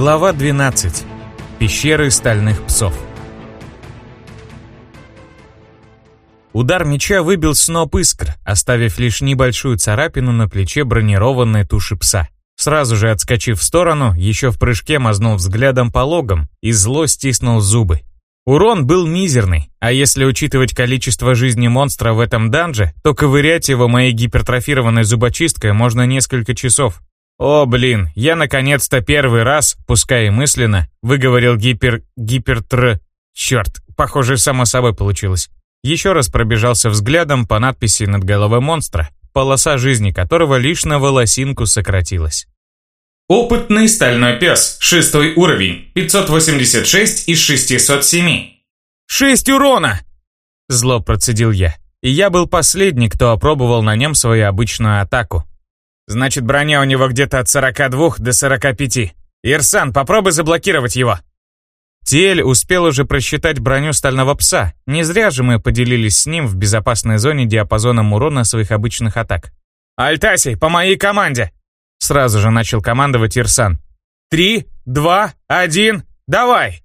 Глава 12. Пещеры стальных псов. Удар меча выбил сноп искр, оставив лишь небольшую царапину на плече бронированной туши пса. Сразу же отскочив в сторону, еще в прыжке мазнул взглядом по логам и зло стиснул зубы. Урон был мизерный, а если учитывать количество жизни монстра в этом данже, то ковырять его моей гипертрофированной зубочисткой можно несколько часов. О, блин, я наконец-то первый раз, пускай и мысленно, выговорил гипер... гипертр... Черт, похоже, само собой получилось. Еще раз пробежался взглядом по надписи над головой монстра, полоса жизни которого лишь на волосинку сократилась. Опытный стальной пес, шестой уровень, 586 из 607. «Шесть урона!» Зло процедил я. И я был последний, кто опробовал на нем свою обычную атаку. Значит, броня у него где-то от 42 до 45. Ирсан, попробуй заблокировать его. Тель успел уже просчитать броню стального пса. Не зря же мы поделились с ним в безопасной зоне диапазоном урона своих обычных атак. «Альтасий, по моей команде!» Сразу же начал командовать Ирсан. «Три, два, один, давай!»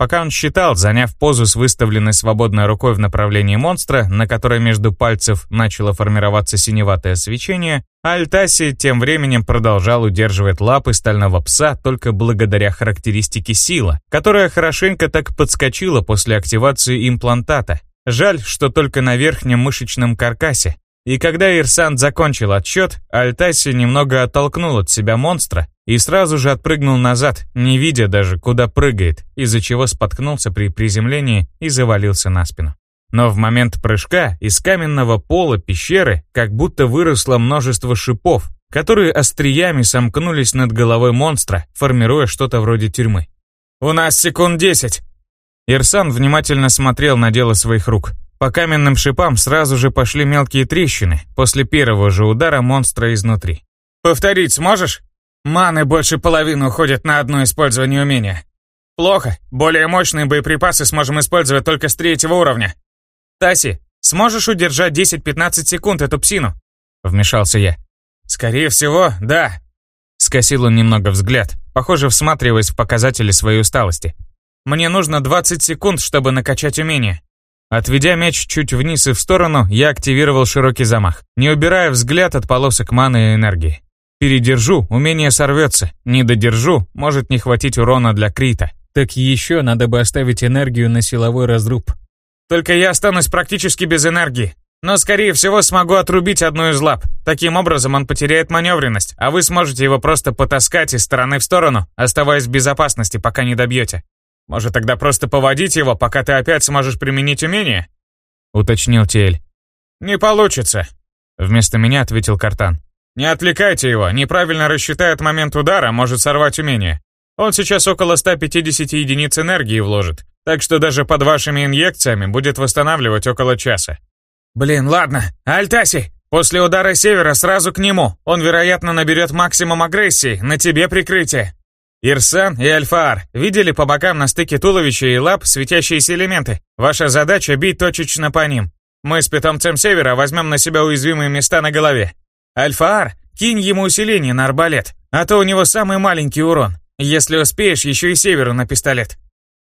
Пока он считал, заняв позу с выставленной свободной рукой в направлении монстра, на которой между пальцев начало формироваться синеватое свечение, Альтаси тем временем продолжал удерживать лапы стального пса только благодаря характеристике сила, которая хорошенько так подскочила после активации имплантата. Жаль, что только на верхнем мышечном каркасе. И когда Ирсант закончил отсчет, Альтаси немного оттолкнул от себя монстра и сразу же отпрыгнул назад, не видя даже, куда прыгает, из-за чего споткнулся при приземлении и завалился на спину. Но в момент прыжка из каменного пола пещеры как будто выросло множество шипов, которые остриями сомкнулись над головой монстра, формируя что-то вроде тюрьмы. «У нас секунд десять!» Ирсан внимательно смотрел на дело своих рук. По каменным шипам сразу же пошли мелкие трещины после первого же удара монстра изнутри. «Повторить сможешь?» Маны больше половины уходят на одно использование умения. Плохо. Более мощные боеприпасы сможем использовать только с третьего уровня. Таси, сможешь удержать 10-15 секунд эту псину? Вмешался я. Скорее всего, да. Скосил он немного взгляд, похоже, всматриваясь в показатели своей усталости. Мне нужно 20 секунд, чтобы накачать умение. Отведя мяч чуть вниз и в сторону, я активировал широкий замах, не убирая взгляд от полосок маны и энергии. Передержу, умение сорвется. Не додержу, может не хватить урона для крита. Так еще надо бы оставить энергию на силовой разруб. Только я останусь практически без энергии. Но, скорее всего, смогу отрубить одну из лап. Таким образом, он потеряет маневренность, а вы сможете его просто потаскать из стороны в сторону, оставаясь в безопасности, пока не добьете. Может, тогда просто поводить его, пока ты опять сможешь применить умение?» Уточнил Тель. «Не получится», — вместо меня ответил Картан. Не отвлекайте его, неправильно рассчитает момент удара, может сорвать умение. Он сейчас около 150 единиц энергии вложит, так что даже под вашими инъекциями будет восстанавливать около часа. Блин, ладно, Альтаси, после удара севера сразу к нему. Он, вероятно, наберет максимум агрессии, на тебе прикрытие. Ирсан и Альфаар, видели по бокам на стыке туловища и лап светящиеся элементы? Ваша задача бить точечно по ним. Мы с питомцем севера возьмем на себя уязвимые места на голове. «Альфаар, кинь ему усиление на арбалет, а то у него самый маленький урон. Если успеешь, еще и северу на пистолет».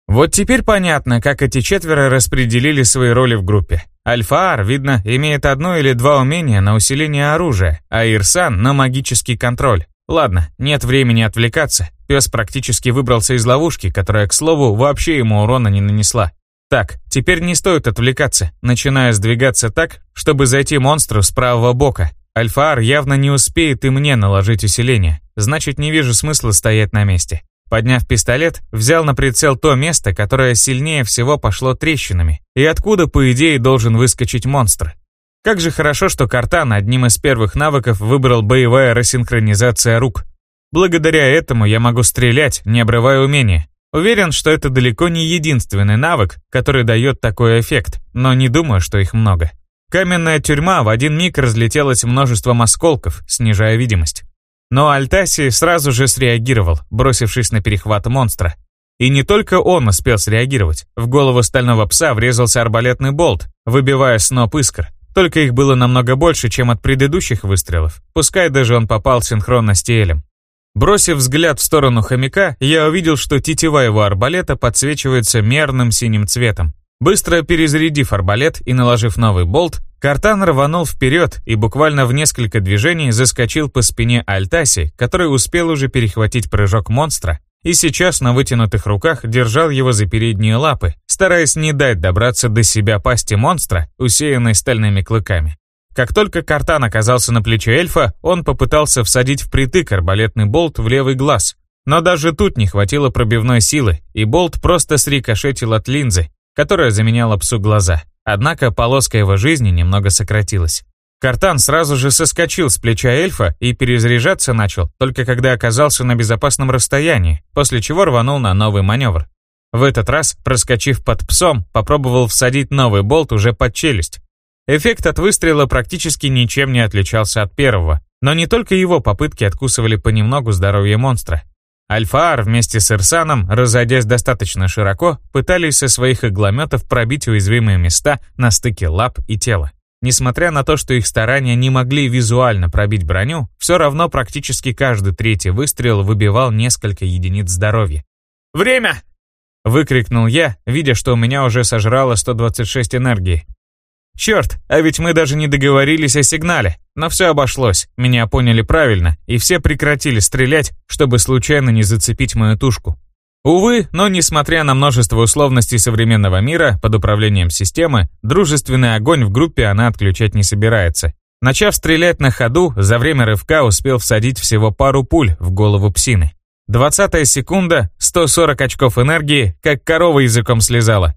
Вот теперь понятно, как эти четверо распределили свои роли в группе. Альфаар, видно, имеет одно или два умения на усиление оружия, а Ирсан — на магический контроль. Ладно, нет времени отвлекаться. Пес практически выбрался из ловушки, которая, к слову, вообще ему урона не нанесла. Так, теперь не стоит отвлекаться, начиная сдвигаться так, чтобы зайти монстру с правого бока, Альфаар явно не успеет и мне наложить усиление, значит не вижу смысла стоять на месте. Подняв пистолет, взял на прицел то место, которое сильнее всего пошло трещинами, и откуда, по идее, должен выскочить монстр. Как же хорошо, что Картан одним из первых навыков выбрал боевая рассинхронизация рук. Благодаря этому я могу стрелять, не обрывая умения. Уверен, что это далеко не единственный навык, который дает такой эффект, но не думаю, что их много. Каменная тюрьма в один миг разлетелась множеством осколков, снижая видимость. Но Альтаси сразу же среагировал, бросившись на перехват монстра. И не только он успел среагировать. В голову стального пса врезался арбалетный болт, выбивая сноп искр. Только их было намного больше, чем от предыдущих выстрелов. Пускай даже он попал синхронно с Тиэлем. Бросив взгляд в сторону хомяка, я увидел, что тетива его арбалета подсвечивается мерным синим цветом. Быстро перезарядив арбалет и наложив новый болт, Картан рванул вперед и буквально в несколько движений заскочил по спине Альтаси, который успел уже перехватить прыжок монстра, и сейчас на вытянутых руках держал его за передние лапы, стараясь не дать добраться до себя пасти монстра, усеянной стальными клыками. Как только картан оказался на плече эльфа, он попытался всадить впритык арбалетный болт в левый глаз. Но даже тут не хватило пробивной силы, и болт просто срикошетил от линзы, которая заменяла псу глаза. Однако полоска его жизни немного сократилась. Картан сразу же соскочил с плеча эльфа и перезаряжаться начал, только когда оказался на безопасном расстоянии, после чего рванул на новый маневр. В этот раз, проскочив под псом, попробовал всадить новый болт уже под челюсть, Эффект от выстрела практически ничем не отличался от первого, но не только его попытки откусывали понемногу здоровье монстра. Альфаар вместе с Ирсаном, разойдясь достаточно широко, пытались со своих иглометов пробить уязвимые места на стыке лап и тела. Несмотря на то, что их старания не могли визуально пробить броню, все равно практически каждый третий выстрел выбивал несколько единиц здоровья. «Время!» — выкрикнул я, видя, что у меня уже сожрало 126 энергии. Черт, а ведь мы даже не договорились о сигнале. Но все обошлось, меня поняли правильно, и все прекратили стрелять, чтобы случайно не зацепить мою тушку. Увы, но несмотря на множество условностей современного мира под управлением системы, дружественный огонь в группе она отключать не собирается. Начав стрелять на ходу, за время рывка успел всадить всего пару пуль в голову псины. Двадцатая секунда, 140 очков энергии, как корова языком слезала.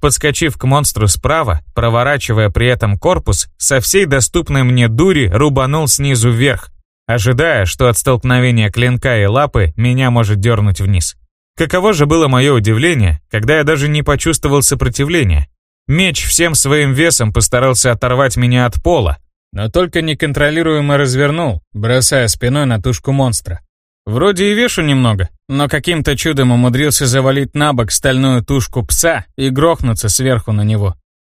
Подскочив к монстру справа, проворачивая при этом корпус, со всей доступной мне дури рубанул снизу вверх, ожидая, что от столкновения клинка и лапы меня может дернуть вниз. Каково же было мое удивление, когда я даже не почувствовал сопротивления. Меч всем своим весом постарался оторвать меня от пола, но только неконтролируемо развернул, бросая спиной на тушку монстра. Вроде и вешу немного, но каким-то чудом умудрился завалить на бок стальную тушку пса и грохнуться сверху на него.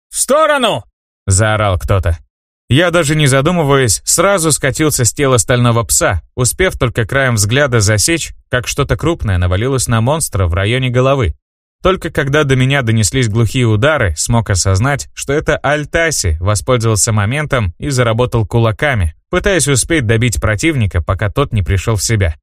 «В сторону!» — заорал кто-то. Я даже не задумываясь, сразу скатился с тела стального пса, успев только краем взгляда засечь, как что-то крупное навалилось на монстра в районе головы. Только когда до меня донеслись глухие удары, смог осознать, что это Альтаси воспользовался моментом и заработал кулаками, пытаясь успеть добить противника, пока тот не пришел в себя.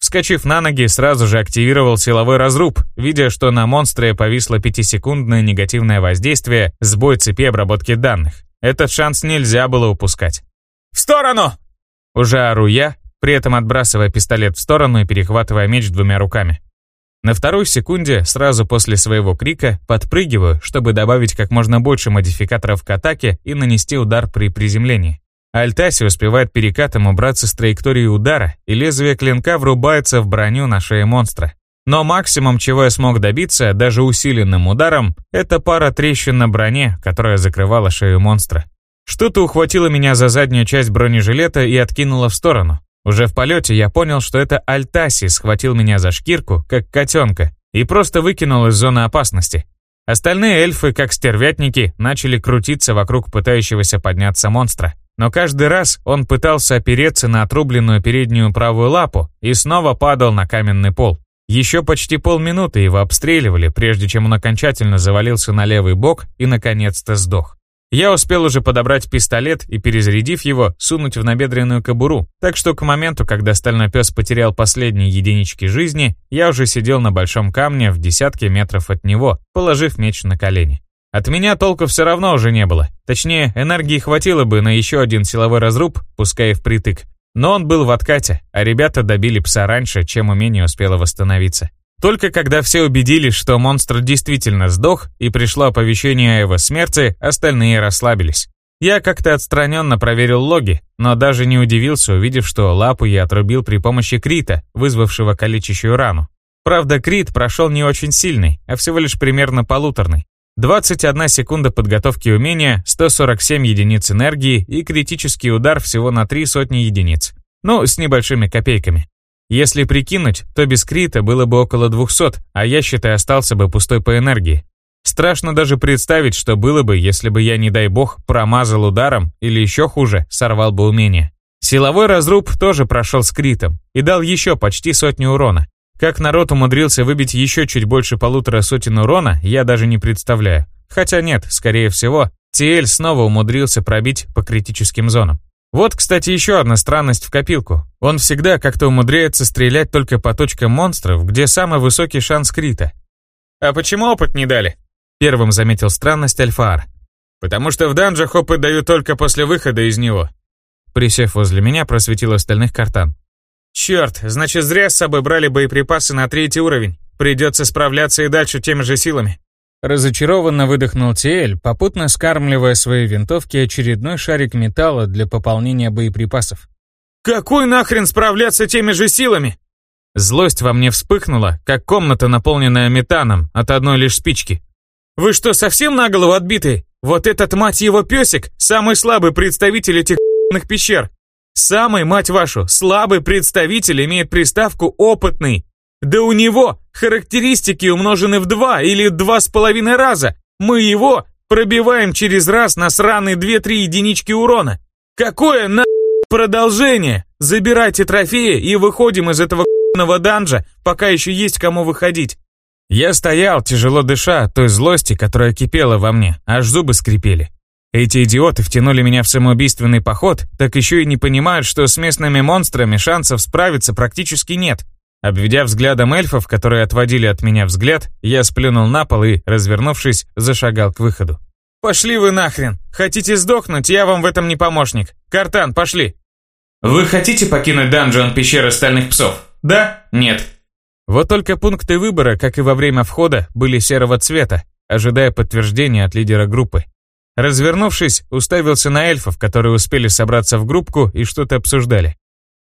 Вскочив на ноги, сразу же активировал силовой разруб, видя, что на монстре повисло пятисекундное негативное воздействие, сбой цепи обработки данных. Этот шанс нельзя было упускать. «В сторону!» Уже ору я, при этом отбрасывая пистолет в сторону и перехватывая меч двумя руками. На второй секунде, сразу после своего крика, подпрыгиваю, чтобы добавить как можно больше модификаторов к атаке и нанести удар при приземлении. Альтаси успевает перекатом убраться с траектории удара, и лезвие клинка врубается в броню на шее монстра. Но максимум, чего я смог добиться, даже усиленным ударом, это пара трещин на броне, которая закрывала шею монстра. Что-то ухватило меня за заднюю часть бронежилета и откинуло в сторону. Уже в полете я понял, что это Альтаси схватил меня за шкирку, как котенка, и просто выкинул из зоны опасности. Остальные эльфы, как стервятники, начали крутиться вокруг пытающегося подняться монстра. Но каждый раз он пытался опереться на отрубленную переднюю правую лапу и снова падал на каменный пол. Еще почти полминуты его обстреливали, прежде чем он окончательно завалился на левый бок и наконец-то сдох. Я успел уже подобрать пистолет и, перезарядив его, сунуть в набедренную кобуру, так что к моменту, когда стальной пес потерял последние единички жизни, я уже сидел на большом камне в десятке метров от него, положив меч на колени. От меня толку все равно уже не было. Точнее, энергии хватило бы на еще один силовой разруб, пускай и впритык. Но он был в откате, а ребята добили пса раньше, чем умение успело восстановиться. Только когда все убедились, что монстр действительно сдох и пришло оповещение о его смерти, остальные расслабились. Я как-то отстраненно проверил логи, но даже не удивился, увидев, что лапу я отрубил при помощи крита, вызвавшего калечащую рану. Правда, крит прошел не очень сильный, а всего лишь примерно полуторный. 21 секунда подготовки умения, 147 единиц энергии и критический удар всего на 3 сотни единиц. Ну, с небольшими копейками. Если прикинуть, то без крита было бы около 200, а я, считай, остался бы пустой по энергии. Страшно даже представить, что было бы, если бы я, не дай бог, промазал ударом или еще хуже, сорвал бы умение. Силовой разруб тоже прошел с критом и дал еще почти сотню урона. Как народ умудрился выбить еще чуть больше полутора сотен урона, я даже не представляю. Хотя нет, скорее всего, Тиэль снова умудрился пробить по критическим зонам. Вот, кстати, еще одна странность в копилку. Он всегда как-то умудряется стрелять только по точкам монстров, где самый высокий шанс крита. «А почему опыт не дали?» Первым заметил странность Альфаар. «Потому что в данжах опыт дают только после выхода из него». Присев возле меня, просветил остальных картан. «Черт, значит зря с собой брали боеприпасы на третий уровень. Придется справляться и дальше теми же силами». Разочарованно выдохнул Тиэль, попутно скармливая своей винтовке очередной шарик металла для пополнения боеприпасов. «Какой нахрен справляться теми же силами?» Злость во мне вспыхнула, как комната, наполненная метаном от одной лишь спички. «Вы что, совсем на голову отбитые? Вот этот, мать его, песик, самый слабый представитель этих пещер. Самый, мать вашу, слабый представитель имеет приставку «опытный». Да у него характеристики умножены в два или два с половиной раза. Мы его пробиваем через раз на сраные 2-3 единички урона. Какое на продолжение? Забирайте трофеи и выходим из этого данжа, пока еще есть кому выходить. Я стоял, тяжело дыша от той злости, которая кипела во мне, аж зубы скрипели. Эти идиоты втянули меня в самоубийственный поход, так еще и не понимают, что с местными монстрами шансов справиться практически нет. Обведя взглядом эльфов, которые отводили от меня взгляд, я сплюнул на пол и, развернувшись, зашагал к выходу. «Пошли вы нахрен! Хотите сдохнуть, я вам в этом не помощник! Картан, пошли!» «Вы хотите покинуть данжон пещеры стальных псов? Да? Нет?» Вот только пункты выбора, как и во время входа, были серого цвета, ожидая подтверждения от лидера группы. Развернувшись, уставился на эльфов, которые успели собраться в группку и что-то обсуждали.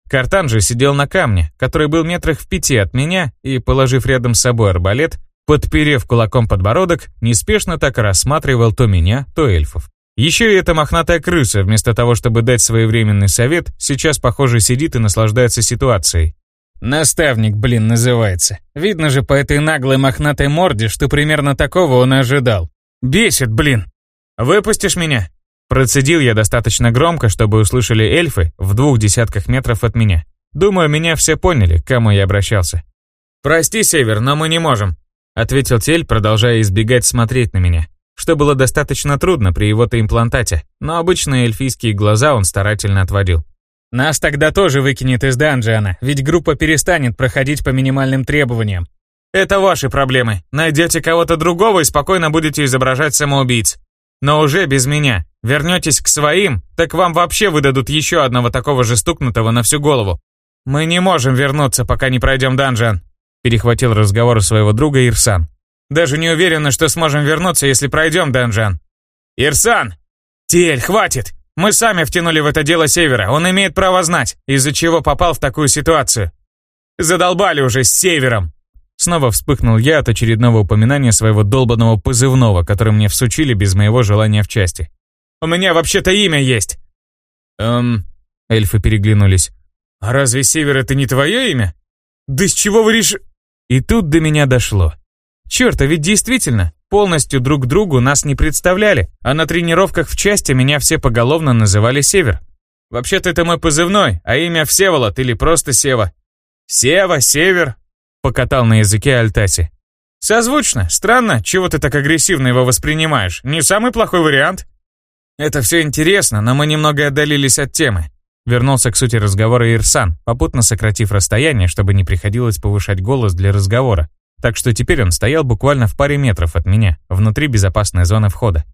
Картан же сидел на камне, который был метрах в пяти от меня, и, положив рядом с собой арбалет, подперев кулаком подбородок, неспешно так рассматривал то меня, то эльфов. Еще и эта мохнатая крыса, вместо того, чтобы дать своевременный совет, сейчас, похоже, сидит и наслаждается ситуацией. «Наставник, блин, называется. Видно же по этой наглой мохнатой морде, что примерно такого он и ожидал. Бесит, блин!» «Выпустишь меня?» Процедил я достаточно громко, чтобы услышали эльфы в двух десятках метров от меня. Думаю, меня все поняли, к кому я обращался. «Прости, Север, но мы не можем», — ответил Тель, продолжая избегать смотреть на меня, что было достаточно трудно при его-то имплантате, но обычные эльфийские глаза он старательно отводил. «Нас тогда тоже выкинет из данжиана, ведь группа перестанет проходить по минимальным требованиям. Это ваши проблемы. Найдете кого-то другого и спокойно будете изображать самоубийц. Но уже без меня. Вернетесь к своим, так вам вообще выдадут еще одного такого же стукнутого на всю голову. Мы не можем вернуться, пока не пройдем данжан. Перехватил разговор своего друга Ирсан. Даже не уверена, что сможем вернуться, если пройдем данжан. Ирсан! Тель, хватит! Мы сами втянули в это дело Севера, он имеет право знать, из-за чего попал в такую ситуацию. Задолбали уже с Севером. Снова вспыхнул я от очередного упоминания своего долбанного позывного, который мне всучили без моего желания в части. «У меня вообще-то имя есть!» «Эм...» Эльфы переглянулись. «А разве Север это не твое имя?» «Да с чего вы реш...» И тут до меня дошло. Черт, а ведь действительно, полностью друг другу нас не представляли, а на тренировках в части меня все поголовно называли Север. Вообще-то это мой позывной, а имя Всеволод или просто Сева. Сева, Север, покатал на языке Альтаси. «Созвучно. Странно, чего ты так агрессивно его воспринимаешь? Не самый плохой вариант?» «Это все интересно, но мы немного отдалились от темы», Вернулся к сути разговора Ирсан, попутно сократив расстояние, чтобы не приходилось повышать голос для разговора. Так что теперь он стоял буквально в паре метров от меня, внутри безопасной зоны входа.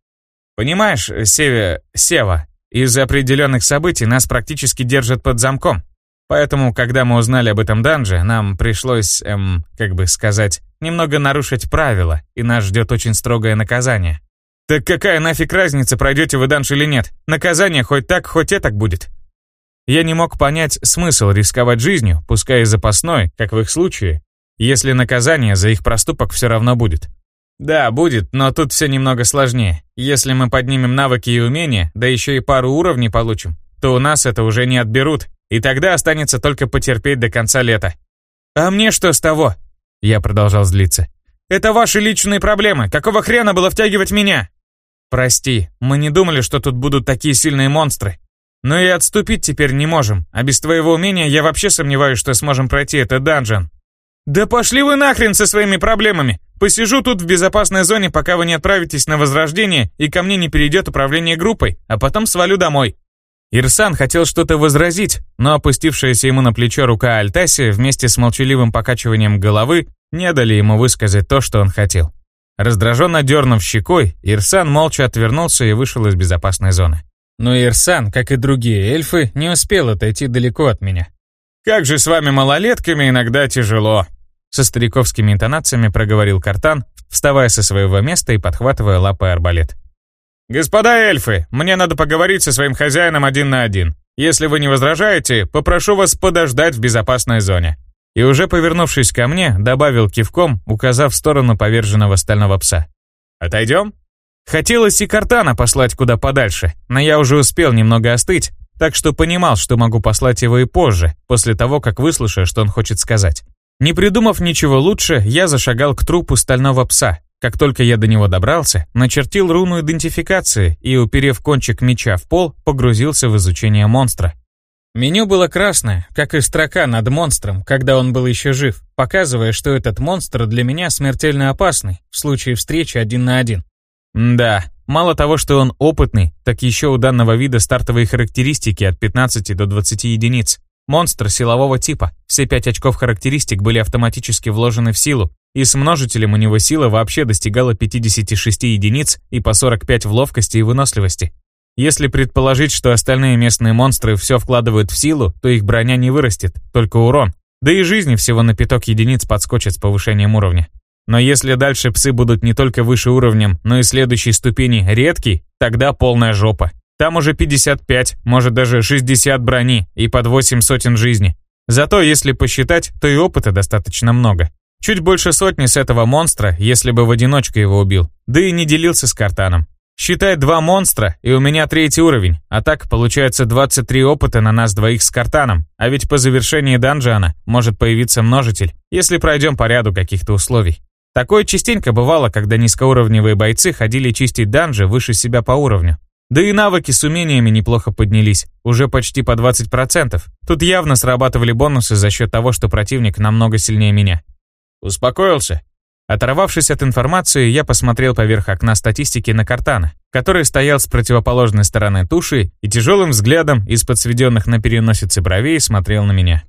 «Понимаешь, Севе... Сева, из-за определенных событий нас практически держат под замком. Поэтому, когда мы узнали об этом данже, нам пришлось, эм, как бы сказать, немного нарушить правила, и нас ждет очень строгое наказание. Так какая нафиг разница, пройдете вы данж или нет? Наказание хоть так, хоть и так будет. Я не мог понять смысл рисковать жизнью, пускай и запасной, как в их случае, если наказание за их проступок все равно будет. Да, будет, но тут все немного сложнее. Если мы поднимем навыки и умения, да еще и пару уровней получим, то у нас это уже не отберут, и тогда останется только потерпеть до конца лета. А мне что с того? Я продолжал злиться. Это ваши личные проблемы. Какого хрена было втягивать меня? Прости, мы не думали, что тут будут такие сильные монстры. Но и отступить теперь не можем, а без твоего умения я вообще сомневаюсь, что сможем пройти этот данжен. Да пошли вы нахрен со своими проблемами! Посижу тут в безопасной зоне, пока вы не отправитесь на возрождение и ко мне не перейдет управление группой, а потом свалю домой. Ирсан хотел что-то возразить, но опустившаяся ему на плечо рука Альтаси вместе с молчаливым покачиванием головы не дали ему высказать то, что он хотел. Раздраженно дернув щекой, Ирсан молча отвернулся и вышел из безопасной зоны. Но Ирсан, как и другие эльфы, не успел отойти далеко от меня. «Как же с вами, малолетками, иногда тяжело!» Со стариковскими интонациями проговорил Картан, вставая со своего места и подхватывая лапой арбалет. «Господа эльфы, мне надо поговорить со своим хозяином один на один. Если вы не возражаете, попрошу вас подождать в безопасной зоне». И уже повернувшись ко мне, добавил кивком, указав в сторону поверженного стального пса. «Отойдем?» Хотелось и Картана послать куда подальше, но я уже успел немного остыть, так что понимал, что могу послать его и позже, после того, как выслушаю, что он хочет сказать. Не придумав ничего лучше, я зашагал к трупу стального пса. Как только я до него добрался, начертил руну идентификации и, уперев кончик меча в пол, погрузился в изучение монстра. Меню было красное, как и строка над монстром, когда он был еще жив, показывая, что этот монстр для меня смертельно опасный в случае встречи один на один. Да, мало того, что он опытный, так еще у данного вида стартовые характеристики от 15 до 20 единиц. Монстр силового типа, все 5 очков характеристик были автоматически вложены в силу, и с множителем у него сила вообще достигала 56 единиц и по 45 в ловкости и выносливости. Если предположить, что остальные местные монстры все вкладывают в силу, то их броня не вырастет, только урон. Да и жизни всего на пяток единиц подскочит с повышением уровня. Но если дальше псы будут не только выше уровнем, но и следующей ступени редкий, тогда полная жопа. Там уже 55, может даже 60 брони и под 8 сотен жизни. Зато если посчитать, то и опыта достаточно много. Чуть больше сотни с этого монстра, если бы в одиночку его убил. Да и не делился с картаном. Считай два монстра, и у меня третий уровень, а так получается 23 опыта на нас двоих с картаном, а ведь по завершении данжана может появиться множитель, если пройдем по ряду каких-то условий. Такое частенько бывало, когда низкоуровневые бойцы ходили чистить данжи выше себя по уровню. Да и навыки с умениями неплохо поднялись, уже почти по 20%. Тут явно срабатывали бонусы за счет того, что противник намного сильнее меня. Успокоился? Оторвавшись от информации, я посмотрел поверх окна статистики на Картана, который стоял с противоположной стороны туши и тяжелым взглядом из-под сведенных на переносице бровей смотрел на меня.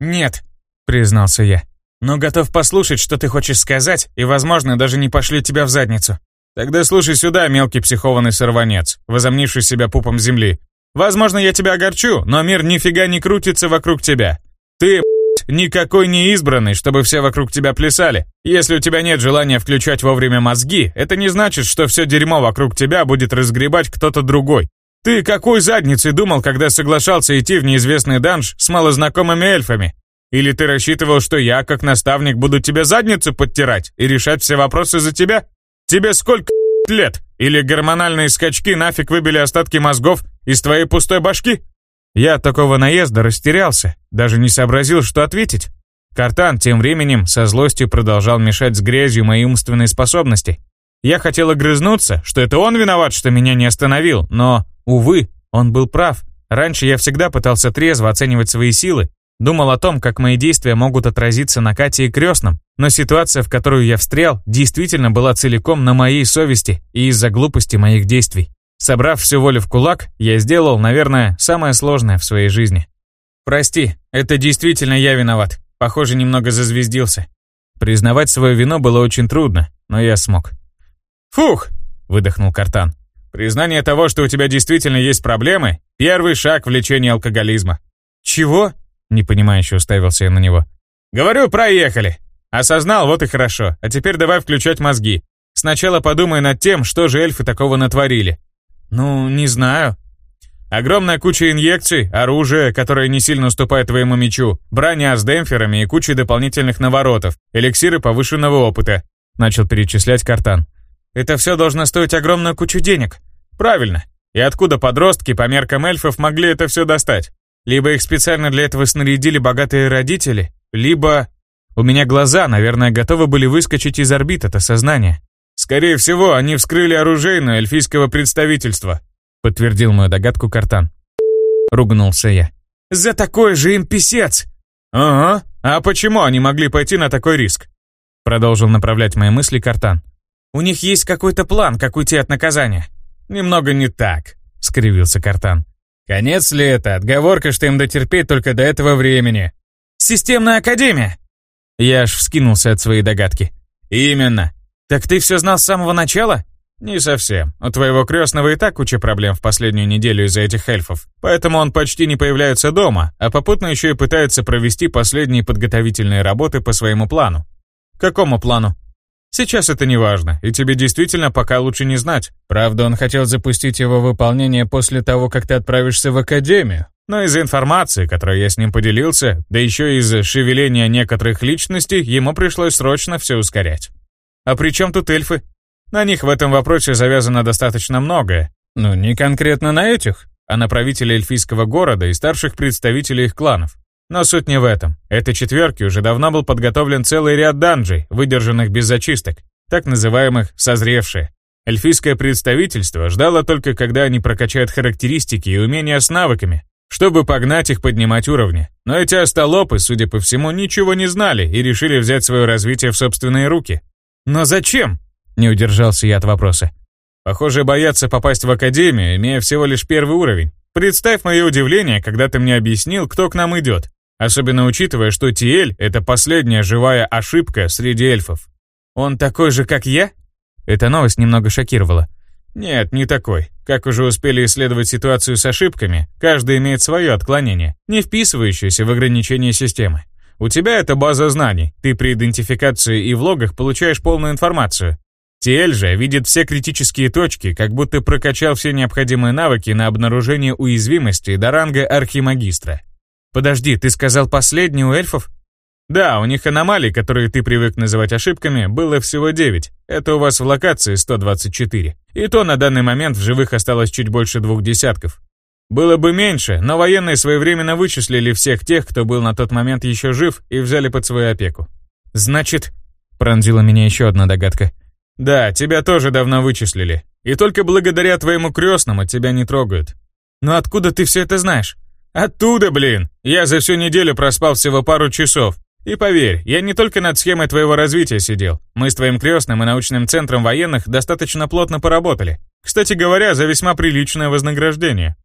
«Нет», — признался я но готов послушать, что ты хочешь сказать, и, возможно, даже не пошлю тебя в задницу. Тогда слушай сюда, мелкий психованный сорванец, возомнивший себя пупом земли. Возможно, я тебя огорчу, но мир нифига не крутится вокруг тебя. Ты, никакой не избранный, чтобы все вокруг тебя плясали. Если у тебя нет желания включать вовремя мозги, это не значит, что все дерьмо вокруг тебя будет разгребать кто-то другой. Ты какой задницей думал, когда соглашался идти в неизвестный данж с малознакомыми эльфами? Или ты рассчитывал, что я, как наставник, буду тебе задницу подтирать и решать все вопросы за тебя? Тебе сколько лет? Или гормональные скачки нафиг выбили остатки мозгов из твоей пустой башки? Я от такого наезда растерялся, даже не сообразил, что ответить. Картан тем временем со злостью продолжал мешать с грязью мои умственные способности. Я хотел огрызнуться, что это он виноват, что меня не остановил, но, увы, он был прав. Раньше я всегда пытался трезво оценивать свои силы, Думал о том, как мои действия могут отразиться на Кате и крестном, но ситуация, в которую я встрял, действительно была целиком на моей совести и из-за глупости моих действий. Собрав всю волю в кулак, я сделал, наверное, самое сложное в своей жизни. «Прости, это действительно я виноват. Похоже, немного зазвездился». Признавать свою вину было очень трудно, но я смог. «Фух!» — выдохнул Картан. «Признание того, что у тебя действительно есть проблемы — первый шаг в лечении алкоголизма». «Чего?» Непонимающе уставился я на него. «Говорю, проехали. Осознал, вот и хорошо. А теперь давай включать мозги. Сначала подумай над тем, что же эльфы такого натворили». «Ну, не знаю». Огромная куча инъекций, оружие, которое не сильно уступает твоему мечу, броня с демпферами и кучей дополнительных наворотов, эликсиры повышенного опыта. Начал перечислять Картан. Это все должно стоить огромную кучу денег. Правильно. И откуда подростки по меркам эльфов могли это все достать? Либо их специально для этого снарядили богатые родители, либо... У меня глаза, наверное, готовы были выскочить из орбит от осознания. Скорее всего, они вскрыли оружейное эльфийского представительства, подтвердил мою догадку Картан. — ругнулся я. «За такой же им писец!» «Ага, а почему они могли пойти на такой риск?» Продолжил направлять мои мысли Картан. «У них есть какой-то план, как уйти от наказания». «Немного не так», — скривился Картан. «Конец ли это? Отговорка, что им дотерпеть только до этого времени». «Системная академия!» Я аж вскинулся от своей догадки. «Именно. Так ты все знал с самого начала?» «Не совсем. У твоего крестного и так куча проблем в последнюю неделю из-за этих эльфов. Поэтому он почти не появляется дома, а попутно еще и пытается провести последние подготовительные работы по своему плану». «Какому плану?» «Сейчас это не важно, и тебе действительно пока лучше не знать. Правда, он хотел запустить его выполнение после того, как ты отправишься в академию. Но из-за информации, которой я с ним поделился, да еще из-за шевеления некоторых личностей, ему пришлось срочно все ускорять. А при чем тут эльфы? На них в этом вопросе завязано достаточно многое. Ну, не конкретно на этих, а на правителей эльфийского города и старших представителей их кланов. Но суть не в этом. Этой четверке уже давно был подготовлен целый ряд данжей, выдержанных без зачисток, так называемых «созревшие». Эльфийское представительство ждало только, когда они прокачают характеристики и умения с навыками, чтобы погнать их поднимать уровни. Но эти остолопы, судя по всему, ничего не знали и решили взять свое развитие в собственные руки. Но зачем? Не удержался я от вопроса. Похоже, боятся попасть в академию, имея всего лишь первый уровень. Представь мое удивление, когда ты мне объяснил, кто к нам идет. Особенно учитывая, что Тиэль — это последняя живая ошибка среди эльфов. Он такой же, как я? Эта новость немного шокировала. Нет, не такой. Как уже успели исследовать ситуацию с ошибками, каждый имеет свое отклонение, не вписывающееся в ограничения системы. У тебя это база знаний, ты при идентификации и в логах получаешь полную информацию. Тиэль же видит все критические точки, как будто прокачал все необходимые навыки на обнаружение уязвимости до ранга архимагистра. Подожди, ты сказал последний у эльфов? Да, у них аномалий, которые ты привык называть ошибками, было всего 9. Это у вас в локации 124. И то на данный момент в живых осталось чуть больше двух десятков. Было бы меньше, но военные своевременно вычислили всех тех, кто был на тот момент еще жив, и взяли под свою опеку. Значит, пронзила меня еще одна догадка. Да, тебя тоже давно вычислили. И только благодаря твоему крестному тебя не трогают. Но откуда ты все это знаешь? Оттуда, блин! Я за всю неделю проспал всего пару часов. И поверь, я не только над схемой твоего развития сидел. Мы с твоим крестным и научным центром военных достаточно плотно поработали. Кстати говоря, за весьма приличное вознаграждение.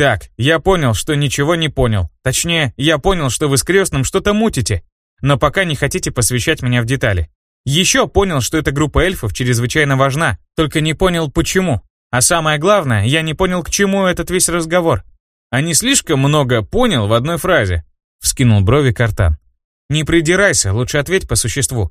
Так, я понял, что ничего не понял. Точнее, я понял, что вы с крестным что-то мутите. Но пока не хотите посвящать меня в детали. Еще понял, что эта группа эльфов чрезвычайно важна, только не понял почему. А самое главное, я не понял, к чему этот весь разговор. А не слишком много понял в одной фразе. Вскинул брови Картан. Не придирайся, лучше ответь по существу.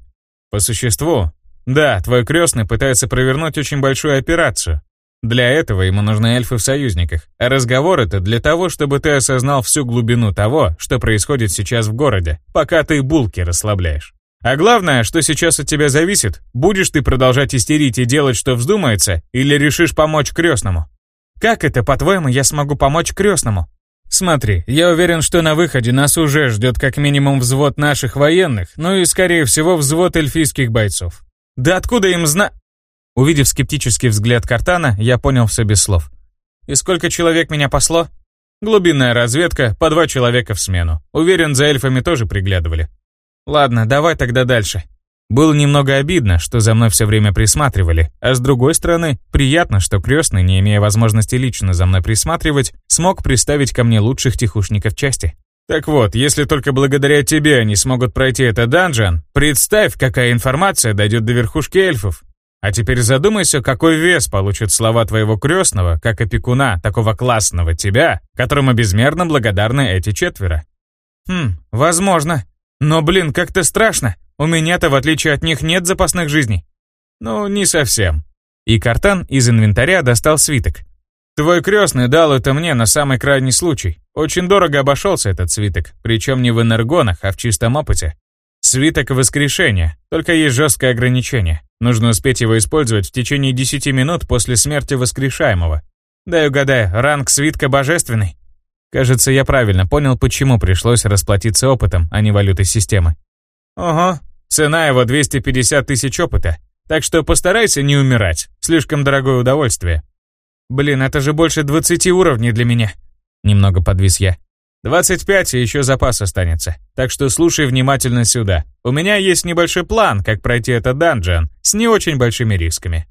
По существу? Да, твой крестный пытается провернуть очень большую операцию. Для этого ему нужны эльфы в союзниках. А разговор это для того, чтобы ты осознал всю глубину того, что происходит сейчас в городе, пока ты булки расслабляешь. А главное, что сейчас от тебя зависит, будешь ты продолжать истерить и делать, что вздумается, или решишь помочь крестному. Как это, по-твоему, я смогу помочь крестному? Смотри, я уверен, что на выходе нас уже ждет как минимум взвод наших военных, ну и, скорее всего, взвод эльфийских бойцов. Да откуда им зна... Увидев скептический взгляд Картана, я понял все без слов. И сколько человек меня посло? Глубинная разведка, по два человека в смену. Уверен, за эльфами тоже приглядывали. Ладно, давай тогда дальше. Было немного обидно, что за мной все время присматривали, а с другой стороны, приятно, что крестный, не имея возможности лично за мной присматривать, смог приставить ко мне лучших тихушников части. Так вот, если только благодаря тебе они смогут пройти этот данжен, представь, какая информация дойдет до верхушки эльфов. А теперь задумайся, какой вес получат слова твоего крестного, как опекуна такого классного тебя, которому безмерно благодарны эти четверо. Хм, возможно. Но, блин, как-то страшно. У меня-то, в отличие от них, нет запасных жизней. Ну, не совсем. И Картан из инвентаря достал свиток. Твой крестный дал это мне на самый крайний случай. Очень дорого обошелся этот свиток, причем не в энергонах, а в чистом опыте. Свиток воскрешения, только есть жесткое ограничение. Нужно успеть его использовать в течение 10 минут после смерти воскрешаемого. Дай угадаю, ранг свитка божественный. Кажется, я правильно понял, почему пришлось расплатиться опытом, а не валютой системы. Ого, цена его 250 тысяч опыта. Так что постарайся не умирать. Слишком дорогое удовольствие. Блин, это же больше 20 уровней для меня. Немного подвис я. 25 и еще запас останется. Так что слушай внимательно сюда. У меня есть небольшой план, как пройти этот данжен с не очень большими рисками.